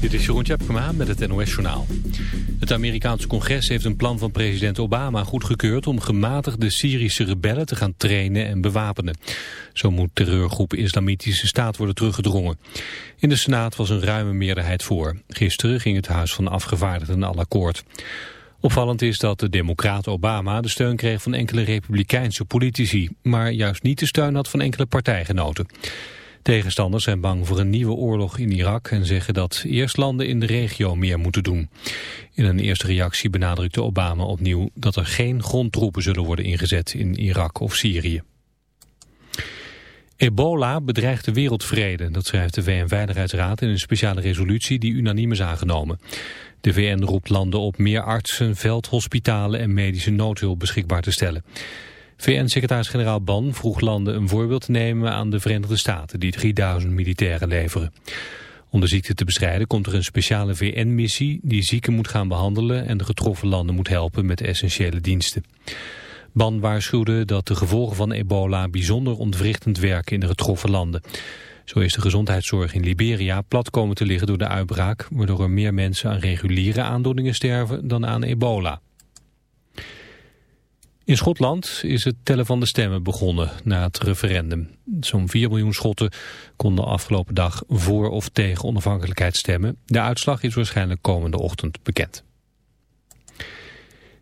Dit is Jeroen Tjepkema met het NOS Journaal. Het Amerikaanse congres heeft een plan van president Obama goedgekeurd... om gematigde Syrische rebellen te gaan trainen en bewapenen. Zo moet terreurgroep Islamitische Staat worden teruggedrongen. In de Senaat was een ruime meerderheid voor. Gisteren ging het Huis van Afgevaardigden al akkoord. Opvallend is dat de democraat Obama de steun kreeg van enkele republikeinse politici... maar juist niet de steun had van enkele partijgenoten. Tegenstanders zijn bang voor een nieuwe oorlog in Irak en zeggen dat eerst landen in de regio meer moeten doen. In een eerste reactie benadrukte Obama opnieuw dat er geen grondtroepen zullen worden ingezet in Irak of Syrië. Ebola bedreigt de wereldvrede, dat schrijft de VN-veiligheidsraad in een speciale resolutie die unaniem is aangenomen. De VN roept landen op meer artsen, veldhospitalen en medische noodhulp beschikbaar te stellen. VN-secretaris-generaal Ban vroeg landen een voorbeeld te nemen aan de Verenigde Staten die 3000 militairen leveren. Om de ziekte te bestrijden komt er een speciale VN-missie die zieken moet gaan behandelen en de getroffen landen moet helpen met essentiële diensten. Ban waarschuwde dat de gevolgen van ebola bijzonder ontwrichtend werken in de getroffen landen. Zo is de gezondheidszorg in Liberia plat komen te liggen door de uitbraak, waardoor er meer mensen aan reguliere aandoeningen sterven dan aan ebola. In Schotland is het tellen van de stemmen begonnen na het referendum. Zo'n 4 miljoen Schotten konden afgelopen dag voor of tegen onafhankelijkheid stemmen. De uitslag is waarschijnlijk komende ochtend bekend.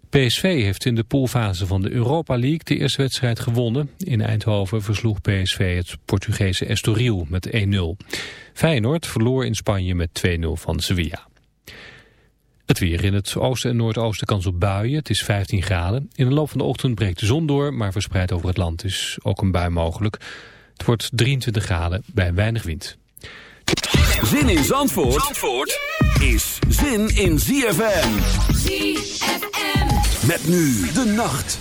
PSV heeft in de poolfase van de Europa League de eerste wedstrijd gewonnen. In Eindhoven versloeg PSV het Portugese Estoril met 1-0. Feyenoord verloor in Spanje met 2-0 van Sevilla. Het weer in het oosten en noordoosten kans op buien. Het is 15 graden. In de loop van de ochtend breekt de zon door, maar verspreid over het land is ook een bui mogelijk. Het wordt 23 graden bij weinig wind. Zin in Zandvoort, Zandvoort is zin in ZFM. ZFM. Met nu de nacht.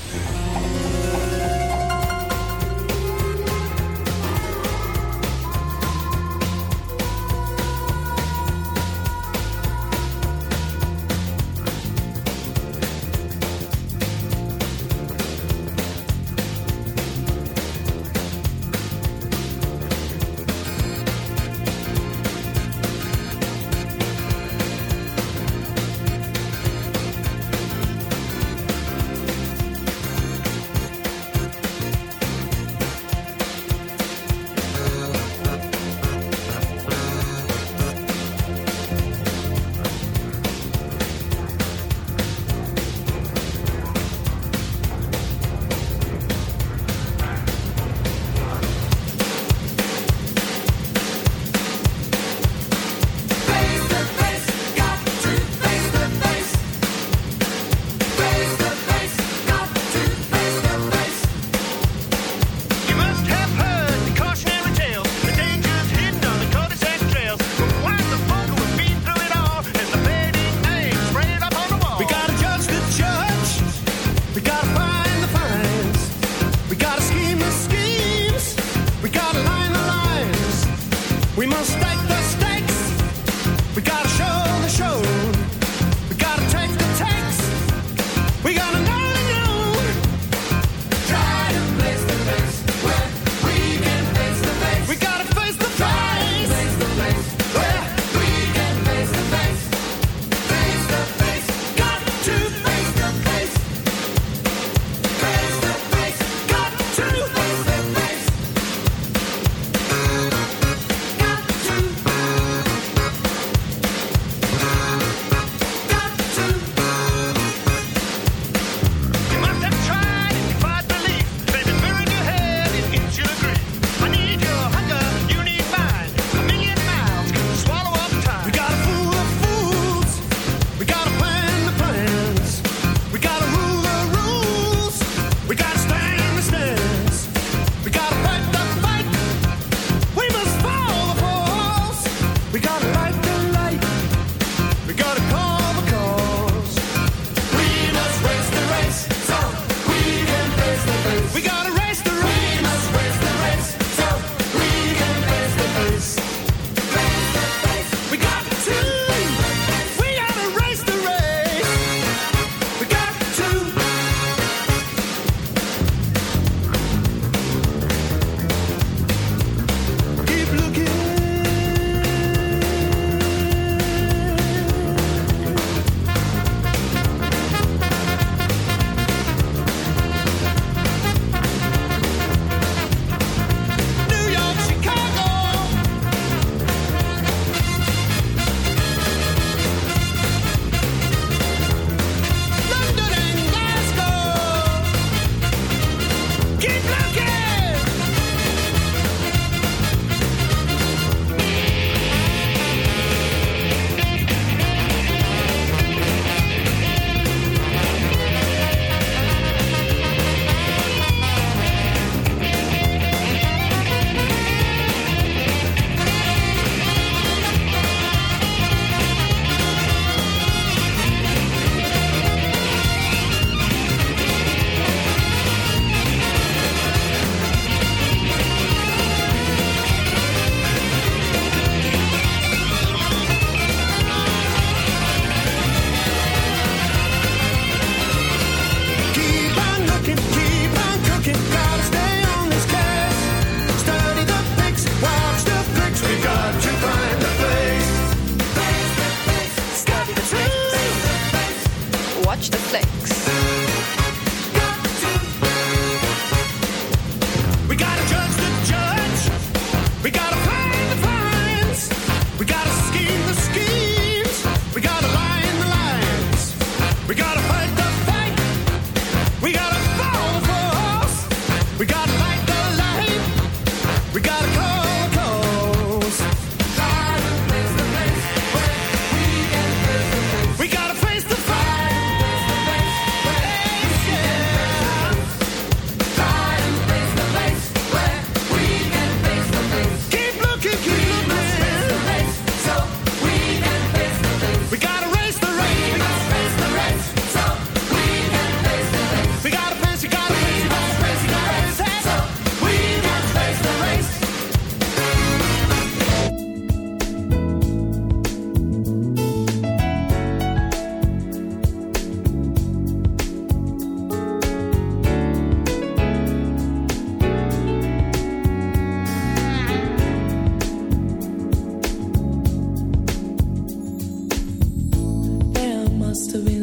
So in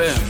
ZFM.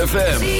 ZFM.